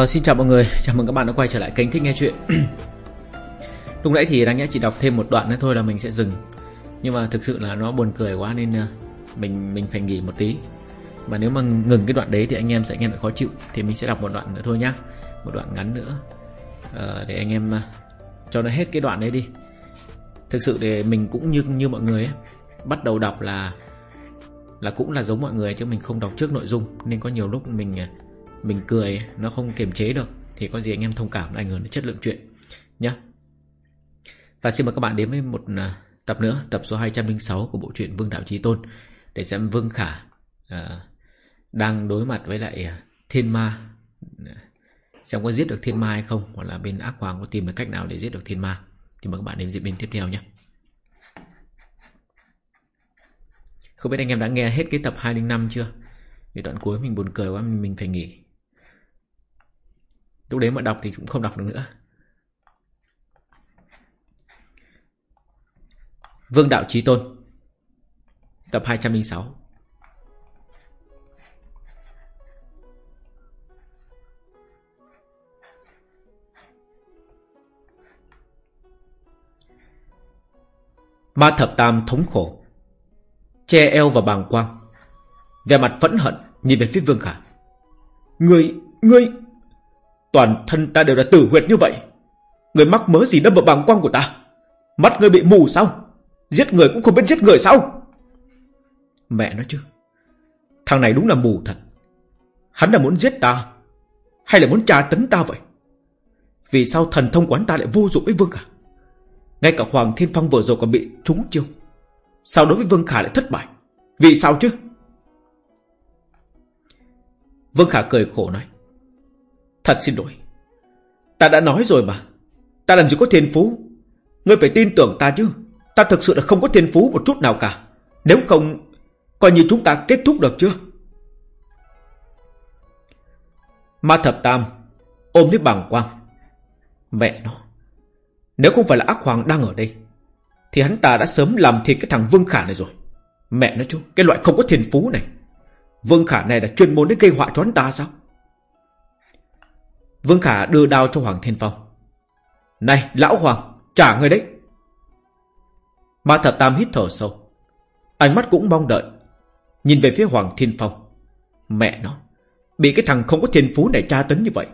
Uh, xin chào mọi người, chào mừng các bạn đã quay trở lại kênh Thích Nghe Chuyện. Lúc nãy thì đáng nhẽ chỉ đọc thêm một đoạn nữa thôi là mình sẽ dừng. Nhưng mà thực sự là nó buồn cười quá nên uh, mình mình phải nghỉ một tí. Và nếu mà ngừng cái đoạn đấy thì anh em sẽ nghe lại khó chịu. Thì mình sẽ đọc một đoạn nữa thôi nhá. Một đoạn ngắn nữa. Uh, Để anh em uh, cho nó hết cái đoạn đấy đi. Thực sự để mình cũng như như mọi người ấy Bắt đầu đọc là Là cũng là giống mọi người chứ mình không đọc trước nội dung. Nên có nhiều lúc mình mình cười nó không kiềm chế được thì có gì anh em thông cảm ảnh hưởng đến chất lượng chuyện nhé và xin mời các bạn đến với một à, tập nữa tập số 206 của bộ truyện Vương Đạo Chí Tôn để xem Vương Khả à, đang đối mặt với lại à, Thiên Ma. À, xem có giết được Thiên Ma hay không hoặc là bên ác hoàng có tìm được cách nào để giết được Thiên Ma. Thì mời các bạn đến diễn biến tiếp theo nhé không biết anh em đã nghe hết cái tập 205 chưa? Vì đoạn cuối mình buồn cười quá mình phải nghỉ. Lúc đấy mà đọc thì cũng không đọc được nữa. Vương Đạo Trí Tôn Tập 206 Ma thập tam thống khổ Che eo và bàng quang Về mặt phẫn hận Nhìn về phía Vương Khả. Người, người Toàn thân ta đều là tử huyệt như vậy. Người mắc mớ gì đâm vào bàng quang của ta? Mắt người bị mù sao? Giết người cũng không biết giết người sao? Mẹ nói chứ, Thằng này đúng là mù thật. Hắn là muốn giết ta Hay là muốn tra tấn ta vậy? Vì sao thần thông quán ta lại vô dụng với Vương Khả? Ngay cả Hoàng Thiên Phong vừa rồi còn bị trúng chiêu. Sao đối với Vương Khả lại thất bại? Vì sao chứ? Vương Khả cười khổ nói Thật xin lỗi. Ta đã nói rồi mà. Ta làm gì có thiên phú. Ngươi phải tin tưởng ta chứ. Ta thực sự là không có thiên phú một chút nào cả. Nếu không, Coi như chúng ta kết thúc được chưa Ma thập tam Ôm lấy bàng quang. Mẹ nó. Nếu không phải là ác hoàng đang ở đây, Thì hắn ta đã sớm làm thịt cái thằng Vương Khả này rồi. Mẹ nói chú Cái loại không có thiên phú này. Vương Khả này là chuyên môn để gây họa cho hắn ta sao? Vương Khả đưa đao cho Hoàng Thiên Phong. Này, lão Hoàng, trả người đấy. Ma Thập Tam hít thở sâu. Ánh mắt cũng mong đợi. Nhìn về phía Hoàng Thiên Phong. Mẹ nó, bị cái thằng không có thiên phú này tra tấn như vậy.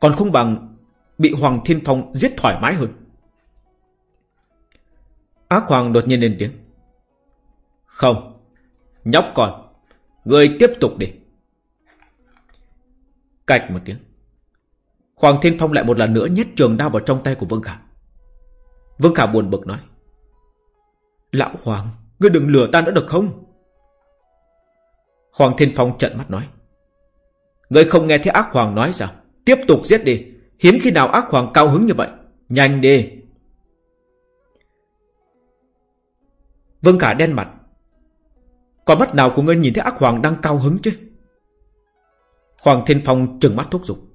Còn không bằng bị Hoàng Thiên Phong giết thoải mái hơn. Ác Hoàng đột nhiên lên tiếng. Không, nhóc con người tiếp tục đi. Cạch một tiếng. Hoàng Thiên Phong lại một lần nữa nhét trường đao vào trong tay của Vương Khả. Vương Khả buồn bực nói. Lão Hoàng, ngươi đừng lừa ta nữa được không? Hoàng Thiên Phong trận mắt nói. Ngươi không nghe thấy ác hoàng nói sao? Tiếp tục giết đi. Hiếm khi nào ác hoàng cao hứng như vậy. Nhanh đi. Vương Khả đen mặt. Còn mắt nào của ngươi nhìn thấy ác hoàng đang cao hứng chứ? Hoàng Thiên Phong trừng mắt thúc giục.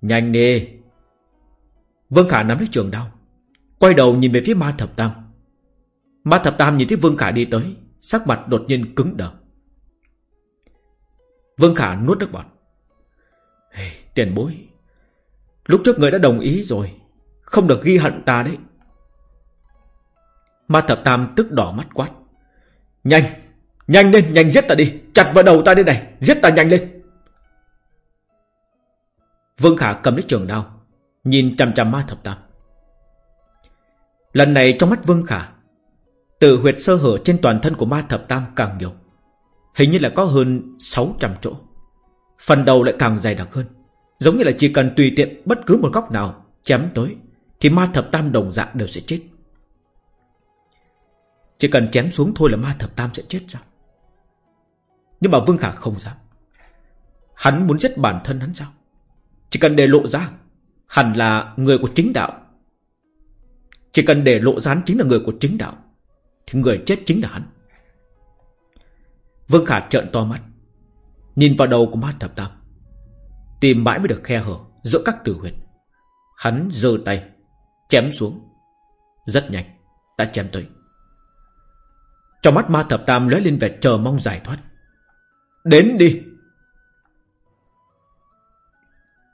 Nhanh đi. Vương Khả nắm lấy trường đao. Quay đầu nhìn về phía ma thập tam. Ma thập tam nhìn thấy Vương Khả đi tới. Sắc mặt đột nhiên cứng đờ. Vương Khả nuốt nước bọt. Hey, tiền bối. Lúc trước người đã đồng ý rồi. Không được ghi hận ta đấy. Ma thập tam tức đỏ mắt quát. Nhanh, nhanh lên, nhanh giết ta đi. Chặt vào đầu ta đi này, giết ta nhanh lên. Vương Khả cầm lấy trường đao, Nhìn chằm chằm ma thập tam. Lần này trong mắt Vương Khả, Từ huyệt sơ hở trên toàn thân của ma thập tam càng nhiều, Hình như là có hơn 600 chỗ. Phần đầu lại càng dày đặc hơn, Giống như là chỉ cần tùy tiện bất cứ một góc nào Chém tới, Thì ma thập tam đồng dạng đều sẽ chết. Chỉ cần chém xuống thôi là ma thập tam sẽ chết sao? Nhưng mà Vương Khả không dám. Hắn muốn giết bản thân hắn sao? Chỉ cần để lộ ra, Hẳn là người của chính đạo. Chỉ cần để lộ ra hắn chính là người của chính đạo, Thì người chết chính là hắn. Vương Khả trợn to mắt, Nhìn vào đầu của ma thập tam, Tìm mãi mới được khe hở Giữa các tử huyệt. Hắn giơ tay, Chém xuống, Rất nhanh, Đã chém tới. Trong mắt ma thập tam lóe lên vẻ chờ mong giải thoát. Đến đi!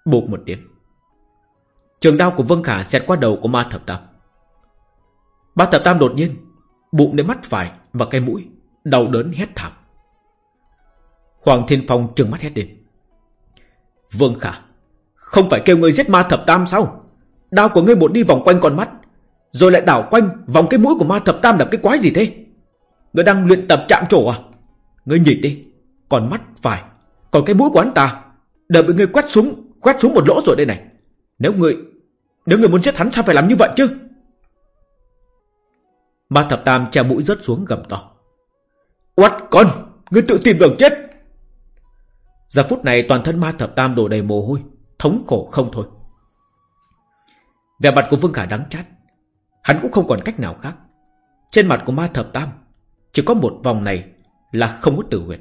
Bụp một tiếng. Trường đao của Vương Khả xẹt qua đầu của ma thập tam. Ma thập tam đột nhiên Bụng đến mắt phải và cái mũi Đau đớn hét thảm. Hoàng Thiên Phong trừng mắt hét lên. Vương Khả, Không phải kêu ngươi giết ma thập tam sao? Đao của ngươi một đi vòng quanh con mắt, Rồi lại đảo quanh vòng cái mũi của ma thập tam là cái quái gì thế? Ngươi đang luyện tập chạm trổ à? Ngươi nhìn đi, Còn mắt phải, Còn cái mũi của hắn ta, đợi bị ngươi quét xuống Quét xuống một lỗ rồi đây này. Nếu người Nếu người muốn giết hắn, sao phải làm như vậy chứ? Ma thập tam che mũi rớt xuống gầm to. Quát, con, Ngươi tự tìm đường chết. Giờ phút này toàn thân ma thập tam đổ đầy mồ hôi, Thống khổ không thôi. Vẻ mặt của Vương Khả đắng chát. Hắn cũng không còn cách nào khác. Trên mặt của ma thập tam, Chỉ có một vòng này Là không có tử huyệt.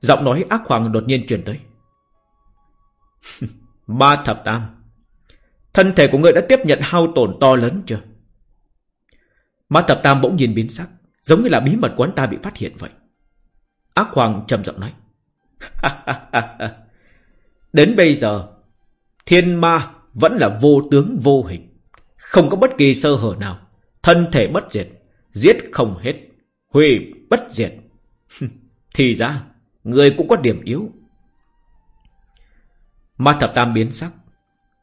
Giọng nói ác hoàng đột nhiên truyền tới. Ba thập tam. Thân thể của ngươi đã tiếp nhận hao tổn to lớn chưa? Ma thập tam bỗng nhìn biến sắc, Giống như là bí mật quán ta bị phát hiện vậy. Ác hoàng trầm giọng nói. Đến bây giờ, Thiên ma vẫn là vô tướng vô hình. Không có bất kỳ sơ hở nào. Thân thể bất diệt, Giết không hết. Hủy bất diệt. Thì ra, Người cũng có điểm yếu. Ma thập tam biến sắc.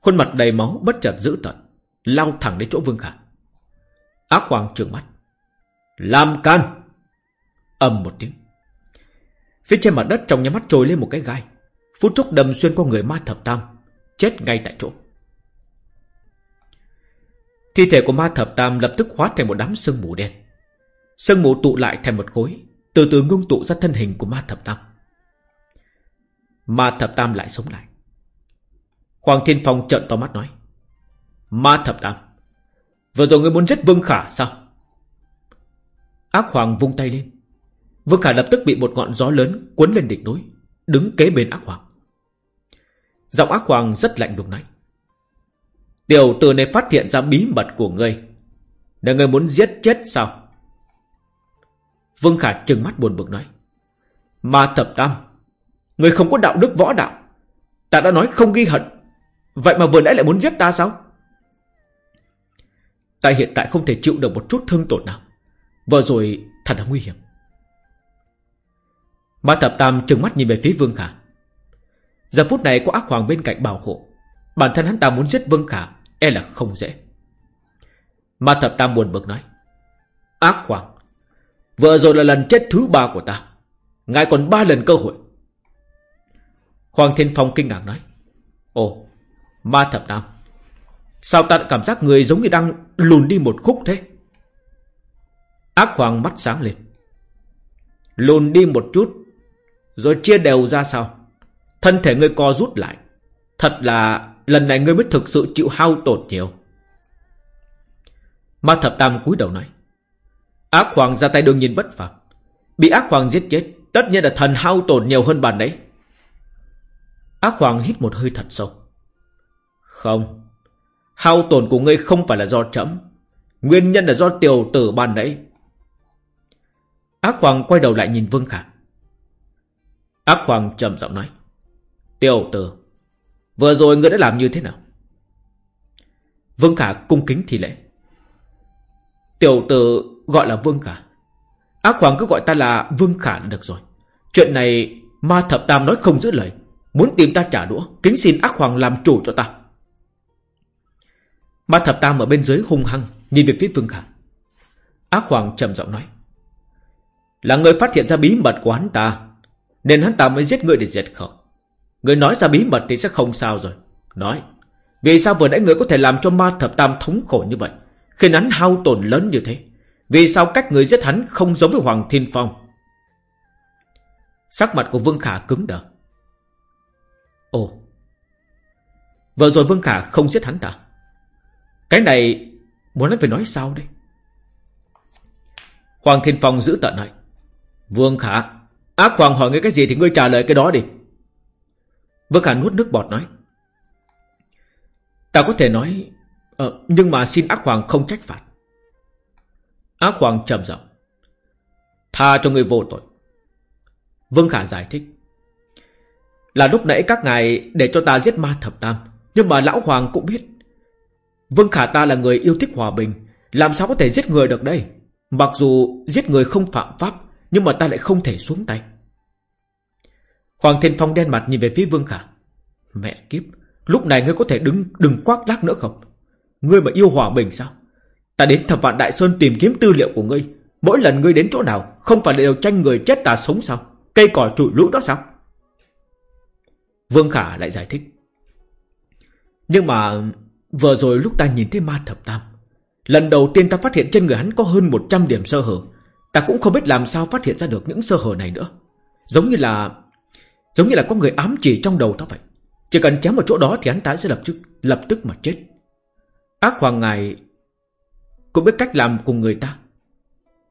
Khuôn mặt đầy máu bất chợt dữ tợn, Lao thẳng đến chỗ Vương Khả. Ác hoàng trừng mắt. Làm can! Ầm một tiếng. Phía trên mặt đất trong nhà mắt trồi lên một cái gai. Phút chốc đâm xuyên qua người ma thập tam, Chết ngay tại chỗ. Thi thể của ma thập tam lập tức hóa thành một đám sương mù đen. Sương mù tụ lại thành một khối, Từ từ ngưng tụ ra thân hình của ma thập tam. Ma thập tam lại sống lại. Hoàng Thiên Phong trợn to mắt nói. Ma thập tam, Vừa rồi ngươi muốn giết Vương Khả sao? Ác Hoàng vung tay lên. Vương Khả lập tức bị một ngọn gió lớn cuốn lên đỉnh núi, Đứng kế bên ác hoàng. Giọng ác hoàng rất lạnh lùng nói. Tiểu tử này phát hiện ra bí mật của ngươi, Để ngươi muốn giết chết sao? Vương Khả trừng mắt buồn bực nói. Ma thập tam, Ngươi không có đạo đức võ đạo. Ta đã nói không ghi hận. Vậy mà vừa nãy lại muốn giết ta sao? Ta hiện tại không thể chịu được một chút thương tổn nào. Vừa rồi thật là nguy hiểm. Ma thập tam trừng mắt nhìn về phía Vương Khả. Giờ phút này có ác hoàng bên cạnh bảo hộ. Bản thân hắn ta muốn giết Vương Khả E là không dễ. Ma thập tam buồn bực nói, Ác hoàng, Vừa rồi là lần chết thứ ba của ta, Ngài còn ba lần cơ hội. Hoàng Thiên Phong kinh ngạc nói, Ồ Ma thập tam. Sao ta cảm giác người giống như đang lùn đi một khúc thế? Ác hoàng mắt sáng lên. Lùn đi một chút, Rồi chia đều ra sao? Thân thể ngươi co rút lại. Thật là lần này ngươi mới thực sự chịu hao tổn nhiều. Ma thập tam cúi đầu nói. Ác hoàng ra tay đương nhiên bất phạm Bị ác hoàng giết chết, Tất nhiên là thần hao tổn nhiều hơn bản đấy. Ác hoàng hít một hơi thật sâu. Không. Hao tổn của ngươi không phải là do chấm Nguyên nhân là do tiểu tử ban nãy. Ác hoàng quay đầu lại nhìn Vương Khả. Ác hoàng trầm giọng nói, Tiểu tử, Vừa rồi ngươi đã làm như thế nào? Vương Khả cung kính thì lễ. Tiểu tử gọi là Vương Khả. Ác hoàng cứ gọi ta là Vương Khả là được rồi. Chuyện này Ma Thập Tam nói không giữ lời. Muốn tìm ta trả đũa, Kính xin ác hoàng làm chủ cho ta. Ma Thập Tam ở bên dưới hung hăng, Nhìn về phía Vương Khả. Ác hoàng trầm giọng nói, Là người phát hiện ra bí mật của hắn ta, Nên hắn ta mới giết người để diệt khẩu. Người nói ra bí mật thì sẽ không sao rồi. Nói, Vì sao vừa nãy người có thể làm cho ma thập tam thống khổ như vậy, Khiến hắn hao tổn lớn như thế? Vì sao cách người giết hắn không giống với Hoàng Thiên Phong? Sắc mặt của Vương Khả cứng đờ. Ồ, Vừa rồi Vương Khả không giết hắn ta cái này Muốn nói phải nói sao đây? Hoàng Thiên Phong giữ tận nói Vương Khả Ác Hoàng hỏi ngươi cái gì thì ngươi trả lời cái đó đi. Vương Khả nuốt nước bọt nói. Ta có thể nói ờ, Nhưng mà xin ác hoàng không trách phạt. Ác hoàng trầm giọng. Tha cho người vô tội. Vương Khả giải thích. Là lúc nãy các ngài để cho ta giết ma thập tam Nhưng mà lão hoàng cũng biết Vương Khả ta là người yêu thích hòa bình. Làm sao có thể giết người được đây? Mặc dù giết người không phạm pháp, Nhưng mà ta lại không thể xuống tay. Hoàng Thiên Phong đen mặt nhìn về phía Vương Khả. Mẹ kiếp, Lúc này ngươi có thể đứng, đừng quát lác nữa không? Ngươi mà yêu hòa bình sao? Ta đến thập vạn Đại Sơn tìm kiếm tư liệu của ngươi. Mỗi lần ngươi đến chỗ nào, Không phải đều tranh người chết ta sống sao? Cây cỏ trụi lũ đó sao? Vương Khả lại giải thích. Nhưng mà Vừa rồi lúc ta nhìn thấy ma thập tam, Lần đầu tiên ta phát hiện trên người hắn có hơn 100 điểm sơ hở. Ta cũng không biết làm sao phát hiện ra được những sơ hở này nữa. Giống như là, Giống như là có người ám chỉ trong đầu ta vậy. Chỉ cần chém ở chỗ đó thì hắn ta sẽ lập tức lập tức mà chết. Ác hoàng ngài Cũng biết cách làm cùng người ta.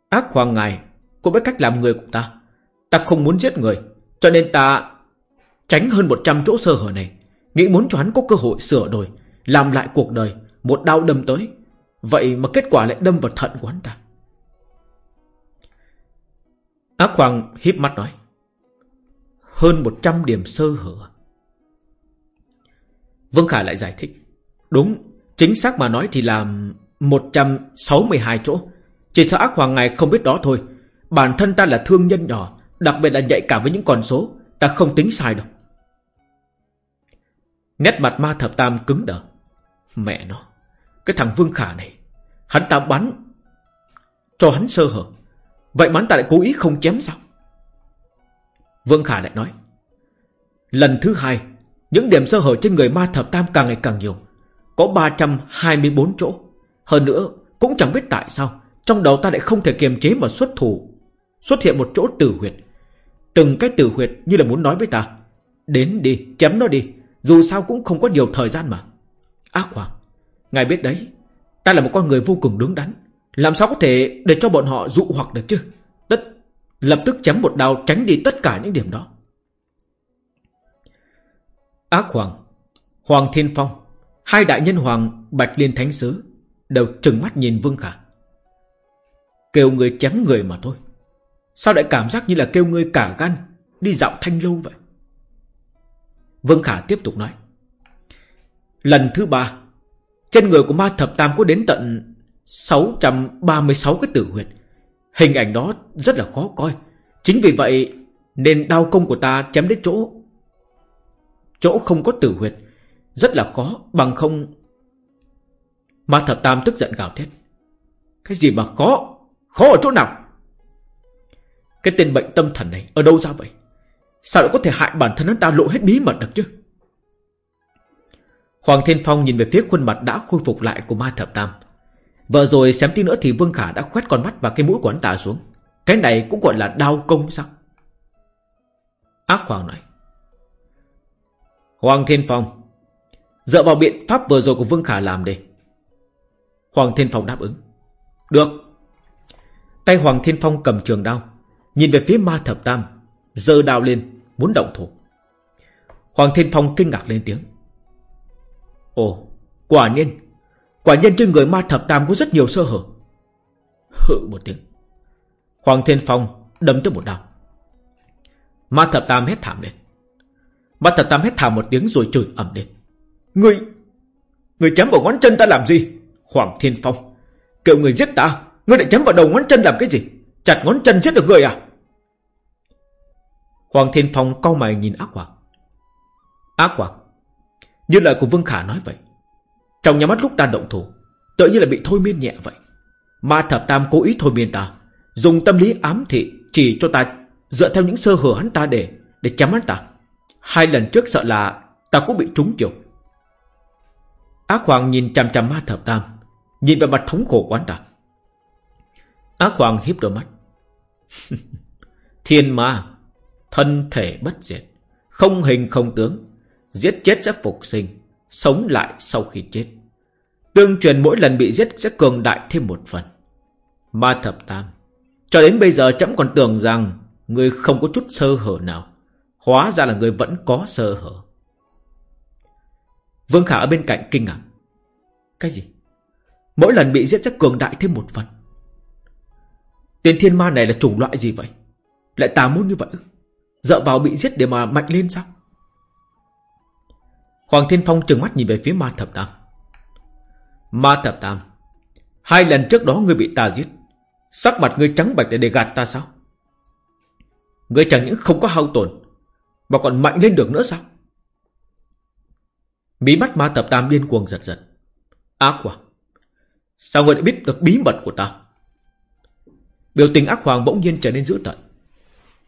Ác hoàng ngài Cũng biết cách làm người của ta. Ta không muốn giết người, Cho nên ta tránh hơn 100 chỗ sơ hở này. Nghĩ muốn cho hắn có cơ hội sửa đổi. Làm lại cuộc đời, Một đau đâm tới. Vậy mà kết quả lại đâm vào thận của hắn ta. Ác hoàng híp mắt nói, Hơn 100 điểm sơ hở. Vương Khải lại giải thích, Đúng, Chính xác mà nói thì là 162 chỗ. Chỉ sợ ác hoàng ngài không biết đó thôi. Bản thân ta là thương nhân nhỏ, Đặc biệt là nhạy cảm với những con số, Ta không tính sai đâu. Nét mặt ma thập tam cứng đờ. Mẹ nó. Cái thằng Vương Khả này Hắn ta bắn Cho hắn sơ hở. Vậy mà hắn ta lại cố ý không chém sao? Vương Khả lại nói Lần thứ hai Những điểm sơ hở trên người ma thập tam càng ngày càng nhiều Có 324 chỗ. Hơn nữa cũng chẳng biết tại sao Trong đầu ta lại không thể kiềm chế mà xuất thủ Xuất hiện một chỗ tử huyệt. Từng cái tử huyệt như là muốn nói với ta Đến đi, chém nó đi Dù sao cũng không có nhiều thời gian mà. Ác hoàng Ngài biết đấy, Ta là một con người vô cùng đứng đắn, Làm sao có thể để cho bọn họ dụ hoặc được chứ? Tất, Lập tức chém một đao tránh đi tất cả những điểm đó. Ác hoàng Hoàng Thiên Phong, Hai đại nhân hoàng Bạch Liên Thánh Sứ Đều trừng mắt nhìn Vương Khả. Kêu người chém người mà thôi. Sao lại cảm giác như là kêu ngươi cả gan Đi dạo thanh lâu vậy? Vương Khả tiếp tục nói. Lần thứ ba, Trên người của ma thập tam có đến tận 636 cái tử huyệt. Hình ảnh đó rất là khó coi. Chính vì vậy Nên đau công của ta chém đến chỗ Chỗ không có tử huyệt. Rất là khó, Bằng không, Ma thập tam tức giận gào thét. Cái gì mà khó Khó ở chỗ nào? Cái tên bệnh tâm thần này, ở đâu ra vậy? Sao lại có thể hại bản thân hắn ta lộ hết bí mật được chứ? Hoàng Thiên Phong nhìn về phía khuôn mặt đã khôi phục lại của ma thập tam. vợ rồi xem tí nữa thì Vương Khả đã khoét con mắt và cái mũi của hắn ta xuống. Cái này cũng gọi là đau công sao? Ác Hoàng nói. Hoàng Thiên Phong, dựa vào biện pháp vừa rồi của Vương Khả làm đi. Hoàng Thiên Phong đáp ứng. Được. Tay Hoàng Thiên Phong cầm trường đao, Nhìn về phía ma thập tam giơ đao lên muốn động thủ Hoàng Thiên Phong kinh ngạc lên tiếng Ồ Quả nhiên. Quả nhiên trên người ma thập tam có rất nhiều sơ hở. Hự một tiếng. Hoàng Thiên Phong đâm tới một đao. Ma thập tam hét thảm lên. Ma thập tam hét thảm một tiếng rồi chửi ẩm lên. Người, người chém vào ngón chân ta làm gì? Hoàng Thiên Phong. Kêu người giết ta Người lại chém vào đầu ngón chân làm cái gì? Chặt ngón chân giết được người à? Hoàng Thiên Phong cau mày nhìn ác hoàng. Ác hoàng. Như lời của Vương Khả nói vậy. Trong nhà mắt lúc ta động thủ. Tự như là bị thôi miên nhẹ vậy. Ma thập tam cố ý thôi miên ta. Dùng tâm lý ám thị chỉ cho ta dựa theo những sơ hở hắn ta để để chấm hắn ta. Hai lần trước sợ là ta cũng bị trúng chiều. Ác hoàng nhìn chằm chằm ma thập tam. Nhìn vào mặt thống khổ quán ta. Ác hoàng hiếp đôi mắt. Thiên ma, Thân thể bất diệt, Không hình không tướng Giết chết sẽ phục sinh, Sống lại sau khi chết. Tương truyền mỗi lần bị giết sẽ cường đại thêm một phần. Ma thập tam, Cho đến bây giờ chấm còn tưởng rằng Người không có chút sơ hở nào. Hóa ra là người vẫn có sơ hở. Vương Khả ở bên cạnh kinh ngạc. Cái gì? Mỗi lần bị giết sẽ cường đại thêm một phần. Tiền thiên ma này là chủng loại gì vậy? Lại tà môn như vậy Dợ vào bị giết để mà mạnh lên sao? Hoàng Thiên Phong trừng mắt nhìn về phía ma thập tam. Ma thập tam, Hai lần trước đó ngươi bị ta giết, Sắc mặt ngươi trắng bạch để để gạt ta sao? Ngươi chẳng những không có hao tổn, Mà còn mạnh lên được nữa sao? Bí mắt ma thập tam điên cuồng giật giật. Ác quá Sao ngươi lại biết được bí mật của ta? Biểu tình ác hoàng bỗng nhiên trở nên dữ tợn.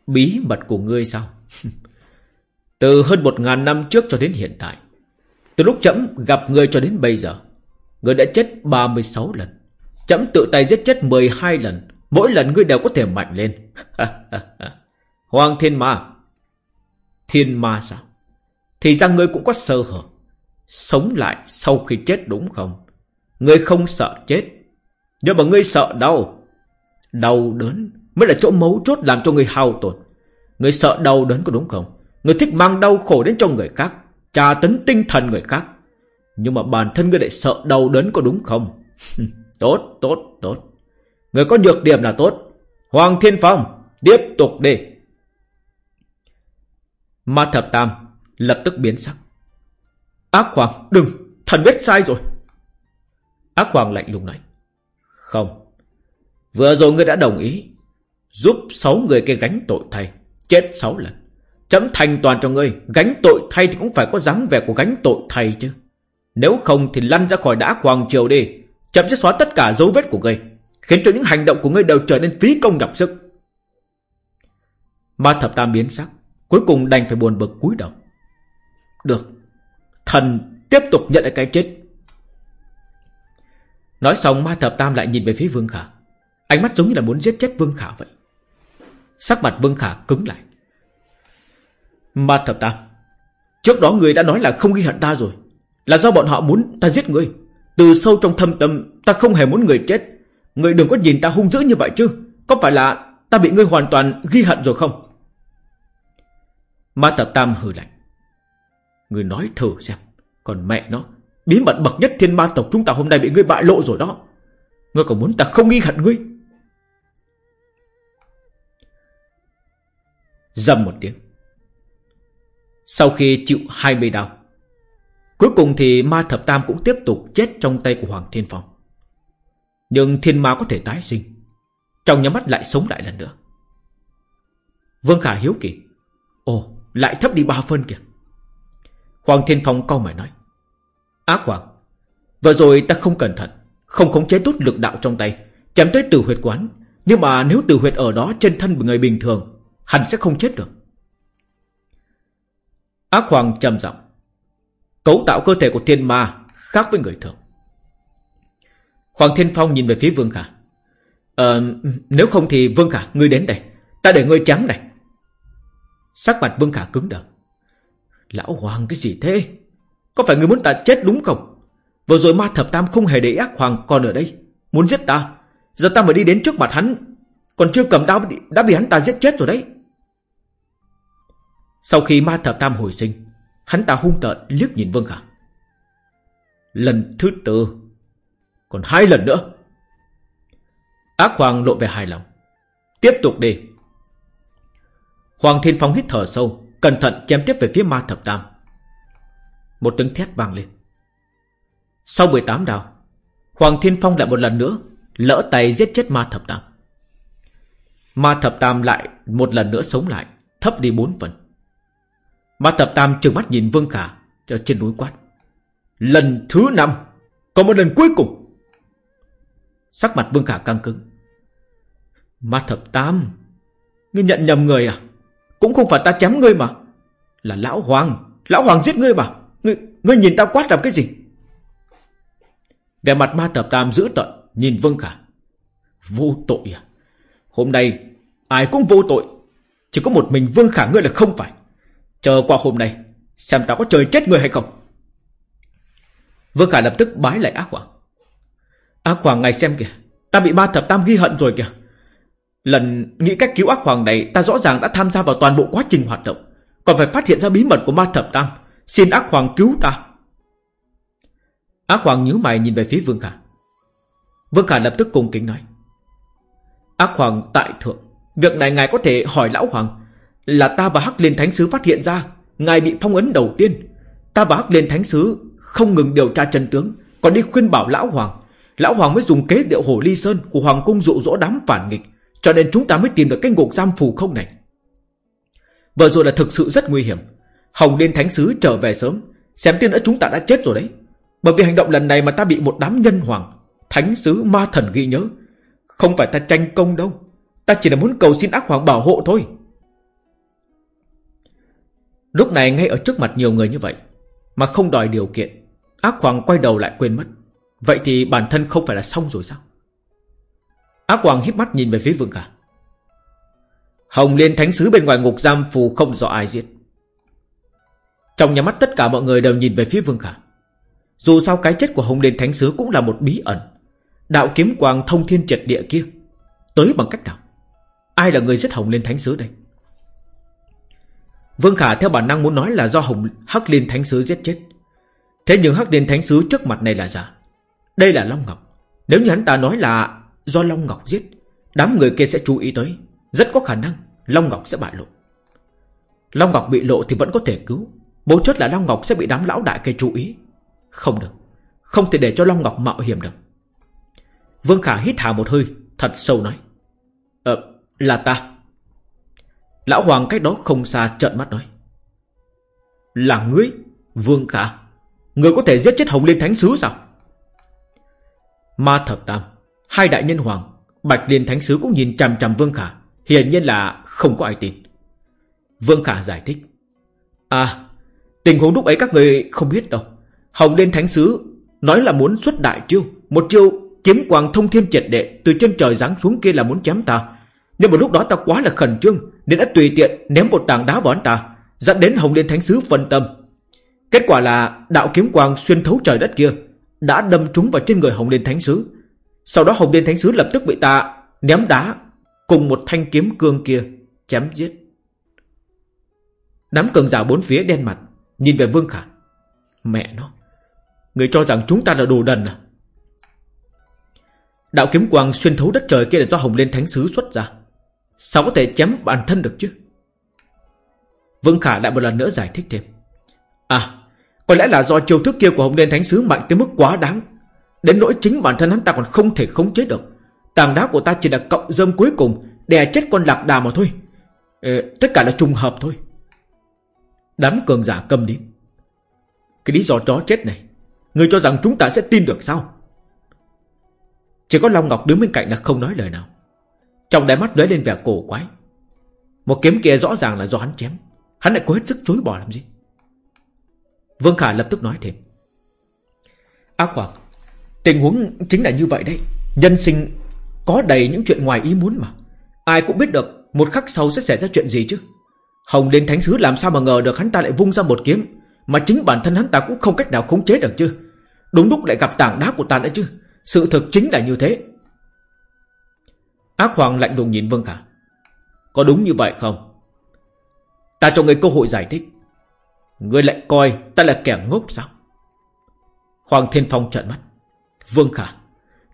Bí mật của ngươi sao? Từ hơn một ngàn năm trước cho đến hiện tại từ lúc chấm gặp ngươi cho đến bây giờ Ngươi đã chết 36 lần. Chấm tự tay giết chết 12 lần. Mỗi lần ngươi đều có thể mạnh lên. Hoàng thiên ma. Thiên ma sao? Thì ra ngươi cũng có sơ hở. Sống lại sau khi chết đúng không? Ngươi không sợ chết. Nhưng mà ngươi sợ đau. Đau đớn mới là chỗ mấu chốt làm cho ngươi hao tổn. Ngươi sợ đau đớn có đúng không? Ngươi thích mang đau khổ đến cho người khác. Trà tấn tinh thần người khác. Nhưng mà bản thân ngươi lại sợ đau đớn có đúng không? Tốt tốt tốt. Người có nhược điểm là tốt. Hoàng Thiên Phong, Tiếp tục đi. Ma thập tam Lập tức biến sắc. Ác Hoàng, đừng, Thần biết sai rồi. Ác Hoàng lạnh lùng nói Không, Vừa rồi ngươi đã đồng ý Giúp sáu người kia gánh tội thay, Chết sáu lần. Chấm thành toàn cho ngươi. Gánh tội thay thì cũng phải có dáng vẻ của gánh tội thay chứ. Nếu không thì lăn ra khỏi đã hoàng triều đi Chấm sẽ xóa tất cả dấu vết của ngươi, Khiến cho những hành động của ngươi đều trở nên phí công nhọc sức. Ma thập tam biến sắc, Cuối cùng đành phải buồn bực cúi đầu. Được, Thần tiếp tục nhận lại cái chết. Nói xong, ma thập tam lại nhìn về phía Vương Khả. Ánh mắt giống như là muốn giết chết Vương Khả vậy. Sắc mặt Vương Khả cứng lại. Ma thập tam. Trước đó người đã nói là không ghi hận ta rồi. Là do bọn họ muốn ta giết người. Từ sâu trong thâm tâm, Ta không hề muốn người chết. Người đừng có nhìn ta hung dữ như vậy chứ. Có phải là ta bị ngươi hoàn toàn ghi hận rồi không? Ma thập tam hừ lạnh. Người nói thử xem, Còn mẹ nó, Bí mật bậc nhất thiên ma tộc chúng ta hôm nay bị ngươi bại lộ rồi đó. Ngươi còn muốn ta không ghi hận ngươi? Dầm một tiếng. Sau khi chịu hai mươi đau, Cuối cùng thì ma thập tam cũng tiếp tục chết trong tay của Hoàng Thiên Phong. Nhưng thiên ma có thể tái sinh, Trong nhắm mắt lại sống lại lần nữa. Vương Khả hiếu kỳ, Ồ, lại thấp đi ba phân kìa. Hoàng Thiên Phong cau mày nói, Ác Hoàng, Vừa rồi ta không cẩn thận, Không khống chế tốt lực đạo trong tay, Chém tới tử huyệt quán. Nhưng mà nếu tử huyệt ở đó trên thân của người bình thường, Hẳn sẽ không chết được. Ác Hoàng trầm giọng. Cấu tạo cơ thể của thiên ma Khác với người thường. Hoàng Thiên Phong nhìn về phía Vương Khả. Ờ nếu không thì Vương Khả, Ngươi đến đây. Ta để ngươi trắng này. Sắc mặt Vương Khả cứng đờ. Lão Hoàng cái gì thế? Có phải ngươi muốn ta chết đúng không? Vừa rồi ma thập tam không hề để ác hoàng còn ở đây. Muốn giết ta. Giờ ta mới đi đến trước mặt hắn. Còn chưa cầm đao đã bị hắn ta giết chết rồi đấy. Sau khi ma thập tam hồi sinh, Hắn ta hung tợn liếc nhìn Vương Khả. Lần thứ tư, Còn hai lần nữa. Ác hoàng lộ về hài lòng. Tiếp tục đi. Hoàng Thiên Phong hít thở sâu, Cẩn thận chém tiếp về phía ma thập tam. Một tiếng thét vang lên. Sau 18 đào, Hoàng Thiên Phong lại một lần nữa Lỡ tay giết chết ma thập tam. Ma thập tam lại Một lần nữa sống lại, Thấp đi bốn phần. Ma thập tam trừng mắt nhìn Vương Khả Ở trên núi quát. Lần thứ năm Còn một lần cuối cùng. Sắc mặt Vương Khả căng cứng. Ma thập tam Ngươi nhận nhầm người à? Cũng không phải ta chém ngươi mà. Là lão hoàng Lão hoàng giết ngươi mà. Ngươi, ngươi nhìn ta quát làm cái gì? Vẻ mặt ma thập tam giữ tận Nhìn Vương Khả. Vô tội à? Hôm nay ai cũng vô tội. Chỉ có một mình Vương Khả ngươi là không phải. Chờ qua hôm nay, Xem ta có trời chết người hay không. Vương Khả lập tức bái lại ác hoàng Ác hoàng ngài xem kìa, Ta bị ba thập tam ghi hận rồi kìa. Lần nghĩ cách cứu ác hoàng này, Ta rõ ràng đã tham gia vào toàn bộ quá trình hoạt động. Còn phải phát hiện ra bí mật của ma thập tam. Xin ác hoàng cứu ta. Ác hoàng nhíu mày nhìn về phía Vương Khả. Vương Khả lập tức cùng kính nói Ác hoàng tại thượng, Việc này ngài có thể hỏi lão hoàng. Là ta và Hắc Liên Thánh Sứ phát hiện ra, Ngài bị phong ấn đầu tiên. Ta và Hắc Liên Thánh Sứ Không ngừng điều tra chân tướng, Còn đi khuyên bảo Lão Hoàng. Lão Hoàng mới dùng kế điệu Hồ Ly Sơn, Của Hoàng Cung dụ dỗ đám phản nghịch, Cho nên chúng ta mới tìm được cái ngục giam phù không này. Vừa rồi là thực sự rất nguy hiểm. Hồng Liên Thánh Sứ trở về sớm, Xem tiên nữa chúng ta đã chết rồi đấy. Bởi vì hành động lần này mà ta bị một đám nhân hoàng, Thánh Sứ Ma Thần ghi nhớ, Không phải ta tranh công đâu. Ta chỉ là muốn cầu xin ác hoàng bảo hộ thôi. Lúc này ngay ở trước mặt nhiều người như vậy, Mà không đòi điều kiện, Ác hoàng quay đầu lại quên mất. Vậy thì bản thân không phải là xong rồi sao? Ác hoàng híp mắt nhìn về phía Vương Khả Hồng Liên Thánh Sứ bên ngoài ngục giam phù không rõ ai giết. Trong nhà mắt tất cả mọi người đều nhìn về phía Vương Khả Dù sao cái chết của Hồng Liên Thánh Sứ cũng là một bí ẩn. Đạo kiếm quang thông thiên triệt địa kia, Tới bằng cách nào? Ai là người giết Hồng Liên Thánh Sứ đây? Vương Khả theo bản năng muốn nói là do Hồng Hắc Liên Thánh Sứ giết chết. Thế nhưng Hắc Liên Thánh Sứ trước mặt này là giả. Đây là Long Ngọc. Nếu như hắn ta nói là do Long Ngọc giết, Đám người kia sẽ chú ý tới. Rất có khả năng Long Ngọc sẽ bại lộ. Long Ngọc bị lộ thì vẫn có thể cứu. Bố chốt là Long Ngọc sẽ bị đám lão đại kia chú ý. Không được. Không thể để cho Long Ngọc mạo hiểm được. Vương Khả hít hà một hơi, Thật sâu nói. Ờ là ta. Lão Hoàng cách đó không xa trợn mắt nói. Là ngươi, Vương Khả. Người có thể giết chết Hồng Liên Thánh Sứ sao? Ma Thập Tam, Hai đại nhân hoàng, Bạch Liên Thánh Sứ cũng nhìn chằm chằm Vương Khả. Hiển nhiên là không có ai tin. Vương Khả giải thích. À Tình huống lúc ấy các người không biết đâu. Hồng Liên Thánh Sứ Nói là muốn xuất đại chiêu, Một chiêu kiếm quang thông thiên triệt đệ Từ trên trời giáng xuống kia là muốn chém ta. Nhưng mà lúc đó ta quá là khẩn trương, Nên đã tùy tiện ném một tảng đá vào hắn ta, Dẫn đến Hồng Liên Thánh Sứ phân tâm. Kết quả là đạo kiếm quang xuyên thấu trời đất kia Đã đâm trúng vào trên người Hồng Liên Thánh Sứ. Sau đó Hồng Liên Thánh Sứ lập tức bị ta ném đá Cùng một thanh kiếm cương kia Chém giết. Đám cường giả bốn phía đen mặt, Nhìn về Vương Khả. Mẹ nó, Người cho rằng chúng ta là đồ đần à? Đạo kiếm quang xuyên thấu đất trời kia là do Hồng Liên Thánh Sứ xuất ra. Sao có thể chém bản thân được chứ? Vương Khả lại một lần nữa giải thích thêm. À Có lẽ là do chiêu thức kia của Hồng Liên Thánh Sứ mạnh tới mức quá đáng. Đến nỗi chính bản thân hắn ta còn không thể khống chế được. Tàng đá của ta chỉ là cộng dơm cuối cùng Đè chết con lạc đà mà thôi. Ừ, Tất cả là trùng hợp thôi. Đám cường giả câm đi. Cái lý do chó chết này Người cho rằng chúng ta sẽ tin được sao? Chỉ có Long Ngọc đứng bên cạnh là không nói lời nào. Trong đáy mắt lóe lên vẻ cổ quái. Một kiếm kia rõ ràng là do hắn chém. Hắn lại có hết sức chối bỏ làm gì? Vương Khả lập tức nói thêm. Ác Hoàng Tình huống chính là như vậy đấy. Nhân sinh có đầy những chuyện ngoài ý muốn mà. Ai cũng biết được Một khắc sau sẽ xảy ra chuyện gì chứ. Hồng Liên Thánh Sứ làm sao mà ngờ được hắn ta lại vung ra một kiếm, Mà chính bản thân hắn ta cũng không cách nào khống chế được chứ. Đúng lúc lại gặp tảng đá của ta nữa chứ. Sự thực chính là như thế. Ác Hoàng lạnh lùng nhìn Vương Khả. Có đúng như vậy không? Ta cho người cơ hội giải thích. Ngươi lại coi ta là kẻ ngốc sao? Hoàng Thiên Phong trợn mắt. Vương Khả,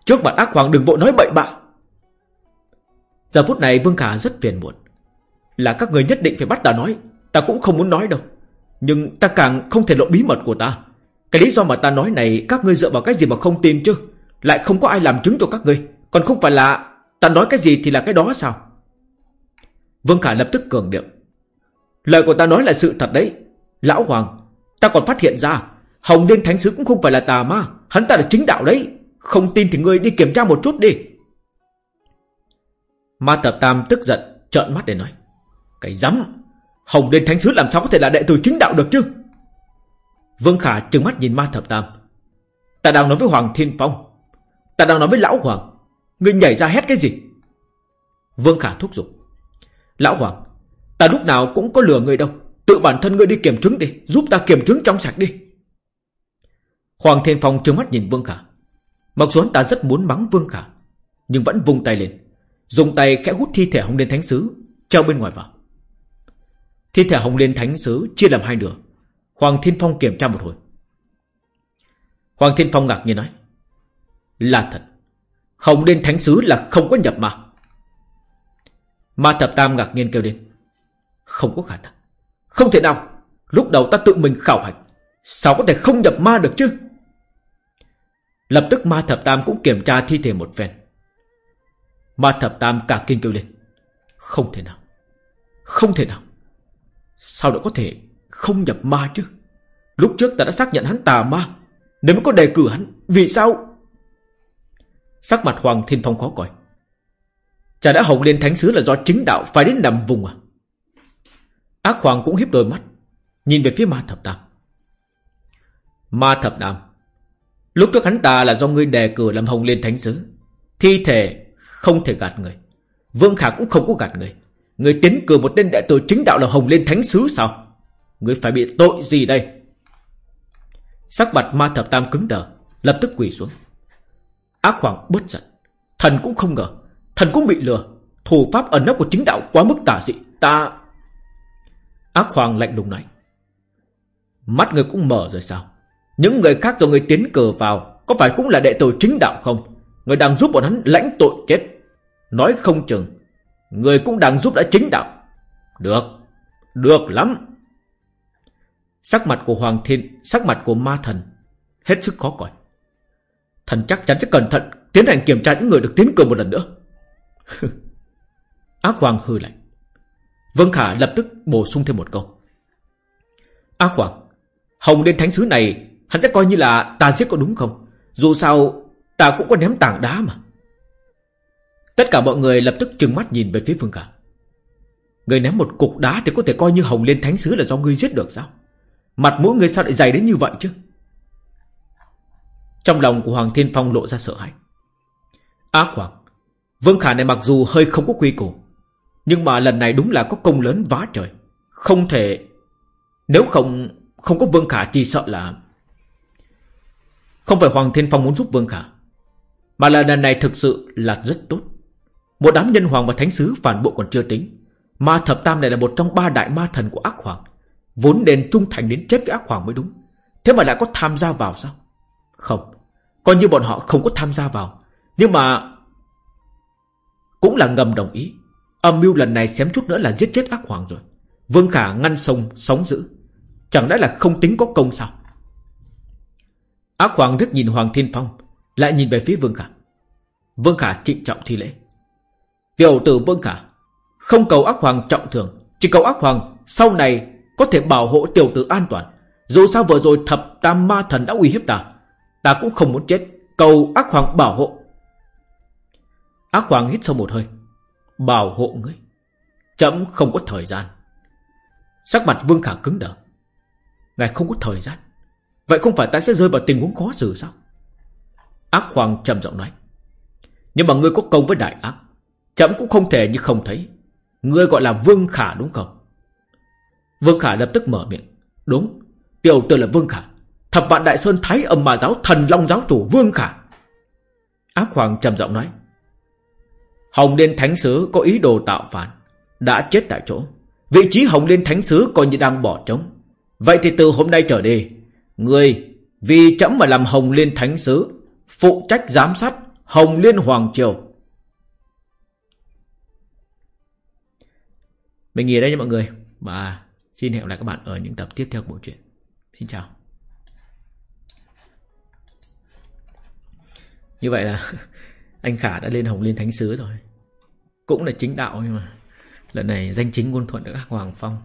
Trước mặt ác hoàng đừng vội nói bậy bạ. Giờ phút này Vương Khả rất phiền muộn. Là các người nhất định phải bắt ta nói, Ta cũng không muốn nói đâu. Nhưng ta càng không thể lộ bí mật của ta. Cái lý do mà ta nói này, Các ngươi dựa vào cái gì mà không tin chứ? Lại không có ai làm chứng cho các ngươi. Còn không phải là Ta nói cái gì thì là cái đó sao? Vương Khả lập tức cường điệu. Lời của ta nói là sự thật đấy. Lão Hoàng, Ta còn phát hiện ra, Hồng Liên Thánh Sứ cũng không phải là tà ma. Hắn ta là chính đạo đấy. Không tin thì ngươi đi kiểm tra một chút đi. Ma Tập Tam tức giận, trợn mắt để nói. Cái rắm, Hồng Liên Thánh Sứ làm sao có thể là đệ tử chính đạo được chứ? Vương Khả trừng mắt nhìn Ma Thập Tam. Ta đang nói với Hoàng Thiên Phong. Ta đang nói với Lão Hoàng. Ngươi nhảy ra hét cái gì? Vương Khả thúc giục. Lão Hoàng, Ta lúc nào cũng có lừa người đâu. Tự bản thân ngươi đi kiểm chứng đi. Giúp ta kiểm chứng trong sạch đi. Hoàng Thiên Phong trừng mắt nhìn Vương Khả. Mặc dù ta rất muốn mắng Vương Khả, Nhưng vẫn vung tay lên. Dùng tay khẽ hút thi thể Hồng Liên Thánh Sứ, Treo bên ngoài vào. Thi thể Hồng Liên Thánh Sứ chia làm hai nửa. Hoàng Thiên Phong kiểm tra một hồi. Hoàng Thiên Phong ngạc nhiên nói, Là thật. Hồng Liên Thánh Sứ là không có nhập mà. Ma Thập Tam ngạc nhiên kêu lên. Không có khả năng. Không thể nào. Lúc đầu ta tự mình khảo hạch. Sao có thể không nhập ma được chứ? Lập tức ma thập tam cũng kiểm tra thi thể một phen. Ma thập tam cả kinh kêu lên. Không thể nào. Không thể nào. Sao lại có thể không nhập ma chứ? Lúc trước ta đã xác nhận hắn tà ma. Nếu mới có đề cử hắn, Vì sao Sắc mặt Hoàng Thiên Phong khó coi. Chả đã hồng lên thánh sứ là do chính đạo Phải đến nằm vùng à? Ác Hoàng cũng hiếp đôi mắt, Nhìn về phía ma thập tam. Ma thập tam, Lúc trước hắn ta là do ngươi đề cử làm hồng lên thánh sứ, Thi thể không thể gạt người, Vương Khả cũng không có gạt người. Người tiến cử một tên đệ tử chính đạo là hồng lên thánh sứ sao? Người phải bị tội gì đây? Sắc mặt ma thập tam cứng đờ, Lập tức quỳ xuống. Ác hoàng bớt giận. Thần cũng không ngờ, Thần cũng bị lừa. Thủ pháp ẩn nấp của chính đạo quá mức tà dị. Ta Ác hoàng lạnh lùng nói. Mắt người cũng mở rồi sao? Những người khác do người tiến cờ vào, Có phải cũng là đệ tử chính đạo không? Người đang giúp bọn hắn lãnh tội chết. Nói không chừng, Người cũng đang giúp đã chính đạo. Được Được lắm. Sắc mặt của Hoàng Thiên, Sắc mặt của ma thần, Hết sức khó coi. Thần chắc chắn sẽ cẩn thận Tiến hành kiểm tra những người được tiến cử một lần nữa. Ác Hoàng hư lạnh. Vân Khả lập tức bổ sung thêm một câu. Ác Hoàng Hồng đến thánh sứ này, Hắn sẽ coi như là ta giết có đúng không? Dù sao, ta cũng có ném tảng đá mà. Tất cả mọi người lập tức trừng mắt nhìn về phía Phương Khả. Người ném một cục đá thì có thể coi như Hồng lên thánh sứ là do ngươi giết được sao? Mặt mũi người sao lại dày đến như vậy chứ? Trong lòng của Hoàng Thiên Phong lộ ra sợ hãi. Ác Hoàng Vương Khả này mặc dù hơi không có quy củ, Nhưng mà lần này đúng là có công lớn vá trời. Không thể, Nếu không Không có Vương Khả thì sợ là Không phải Hoàng Thiên Phong muốn giúp Vương Khả, Mà là lần này thực sự là rất tốt. Một đám nhân hoàng và thánh sứ phản bộ còn chưa tính. Ma thập tam này là một trong ba đại ma thần của ác hoàng, Vốn nên trung thành đến chết với ác hoàng mới đúng. Thế mà lại có tham gia vào sao? Không. Coi như bọn họ không có tham gia vào. Nhưng mà Cũng là ngầm đồng ý. Âm mưu lần này xém chút nữa là giết chết ác hoàng rồi. Vương Khả ngăn sông, sóng giữ Chẳng lẽ là không tính có công sao? Ác hoàng rất nhìn Hoàng Thiên Phong, Lại nhìn về phía Vương Khả. Vương Khả trịnh trọng thi lễ. Tiểu tử Vương Khả, Không cầu ác hoàng trọng thường Chỉ cầu ác hoàng sau này có thể bảo hộ tiểu tử an toàn. Dù sao vừa rồi thập tam ma thần đã uy hiếp ta Ta cũng không muốn chết. Cầu ác hoàng bảo hộ. Ác hoàng hít sâu một hơi. Bảo hộ ngươi. Chậm không có thời gian. Sắc mặt Vương Khả cứng đờ. Ngài không có thời gian. Vậy không phải ta sẽ rơi vào tình huống khó xử sao? Ác hoàng trầm giọng nói. Nhưng mà ngươi có công với đại ác. Chậm cũng không thể như không thấy. Ngươi gọi là Vương Khả đúng không? Vương Khả lập tức mở miệng. Đúng, tiểu tử là Vương Khả. Thập vạn Đại Sơn Thái âm mà giáo thần Long giáo chủ Vương Khả. Ác Hoàng trầm giọng nói. Hồng Liên Thánh Sứ có ý đồ tạo phản. Đã chết tại chỗ. Vị trí Hồng Liên Thánh Sứ coi như đang bỏ trống. Vậy thì từ hôm nay trở đi, người vì chấm mà làm Hồng Liên Thánh Sứ, phụ trách giám sát Hồng Liên Hoàng Triều. Mình nghỉ đây nha mọi người. Và Xin hẹn gặp lại các bạn ở những tập tiếp theo của bộ truyện. Xin chào. Như vậy là anh Khả đã lên Hồng Liên Thánh Sứ rồi. Cũng là chính đạo nhưng mà lần này danh chính ngôn thuận được các Hoàng Phong.